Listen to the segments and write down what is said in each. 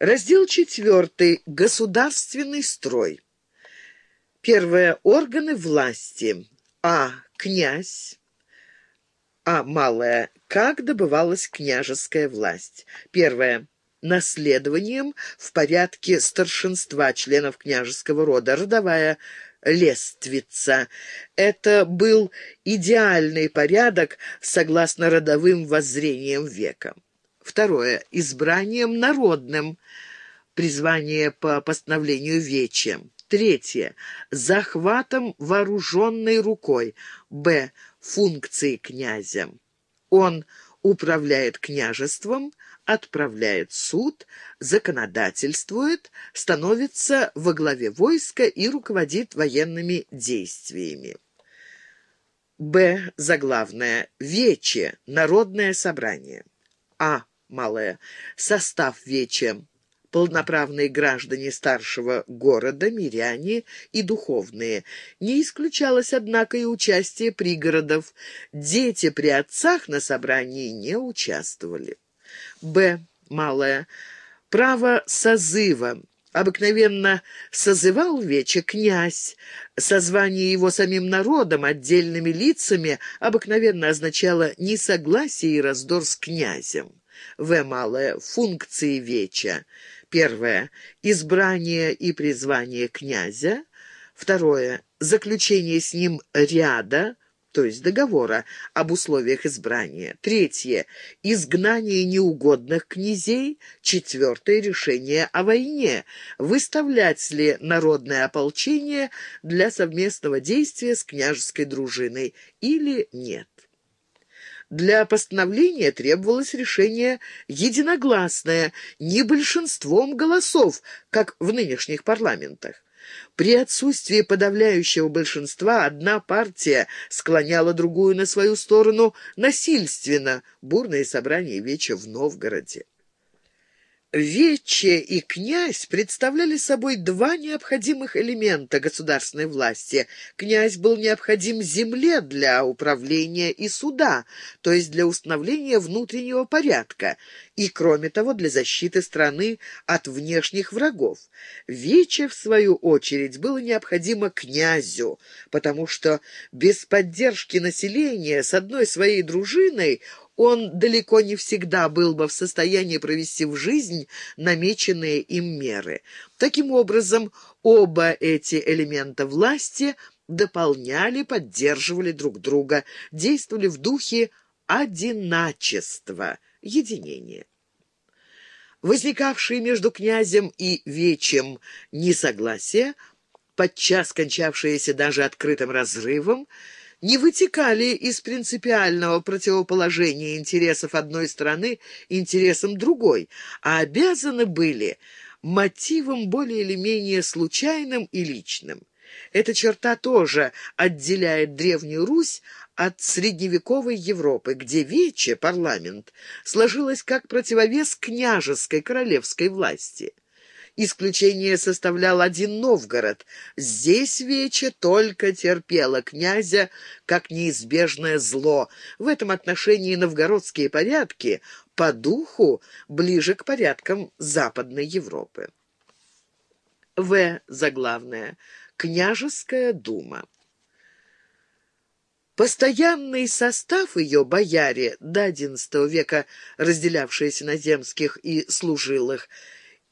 Раздел четвертый. Государственный строй. Первое. Органы власти. А. Князь. А. Малая. Как добывалась княжеская власть. Первое. Наследованием в порядке старшинства членов княжеского рода. Родовая лествица. Это был идеальный порядок согласно родовым воззрениям века. Второе. Избранием народным. Призвание по постановлению Вече. Третье. Захватом вооруженной рукой. Б. Функции князя. Он управляет княжеством, отправляет суд, законодательствует, становится во главе войска и руководит военными действиями. Б. Заглавное. Вече. Народное собрание. А малое. Состав вече. Полноправные граждане старшего города, миряне и духовные. Не исключалось, однако, и участие пригородов. Дети при отцах на собрании не участвовали. Б. Малое. Право созыва. Обыкновенно созывал вече князь. Созвание его самим народом, отдельными лицами, обыкновенно означало несогласие и раздор с князем. В. Малое. Функции веча. Первое. Избрание и призвание князя. Второе. Заключение с ним ряда, то есть договора об условиях избрания. Третье. Изгнание неугодных князей. Четвертое. Решение о войне. Выставлять ли народное ополчение для совместного действия с княжеской дружиной или нет. Для постановления требовалось решение единогласное, не большинством голосов, как в нынешних парламентах. При отсутствии подавляющего большинства одна партия склоняла другую на свою сторону насильственно. Бурные собрания веча в Новгороде. Вече и князь представляли собой два необходимых элемента государственной власти. Князь был необходим земле для управления и суда, то есть для установления внутреннего порядка, и, кроме того, для защиты страны от внешних врагов. Вече, в свою очередь, было необходимо князю, потому что без поддержки населения с одной своей дружиной он далеко не всегда был бы в состоянии провести в жизнь намеченные им меры. Таким образом, оба эти элемента власти дополняли, поддерживали друг друга, действовали в духе одиначества, единения. Возникавшие между князем и вечем несогласия, подчас кончавшиеся даже открытым разрывом, не вытекали из принципиального противоположения интересов одной страны интересам другой, а обязаны были мотивом более или менее случайным и личным. Эта черта тоже отделяет Древнюю Русь от средневековой Европы, где Вече, парламент, сложилась как противовес княжеской королевской власти. Исключение составлял один Новгород. Здесь Вече только терпела князя как неизбежное зло. В этом отношении новгородские порядки по духу ближе к порядкам Западной Европы. В. Заглавная. Княжеская дума. Постоянный состав ее, бояре, до XI века разделявшиеся на земских и служилых,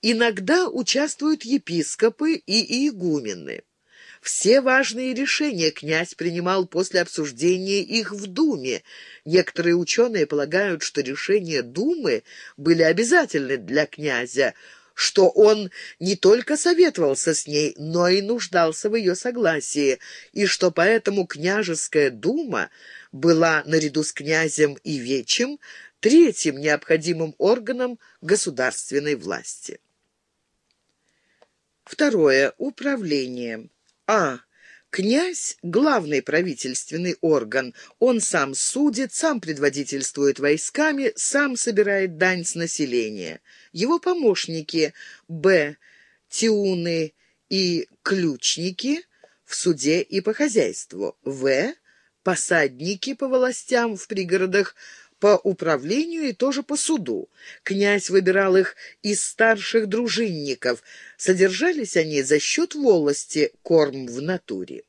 Иногда участвуют епископы и игумены. Все важные решения князь принимал после обсуждения их в Думе. Некоторые ученые полагают, что решения Думы были обязательны для князя, что он не только советовался с ней, но и нуждался в ее согласии, и что поэтому княжеская дума была наряду с князем и вечем третьим необходимым органом государственной власти. Второе. Управление. А. Князь – главный правительственный орган. Он сам судит, сам предводительствует войсками, сам собирает дань с населения. Его помощники – Б. Тиуны и ключники в суде и по хозяйству. В. Посадники по властям в пригородах по управлению и тоже по суду. Князь выбирал их из старших дружинников. Содержались они за счет волости, корм в натуре.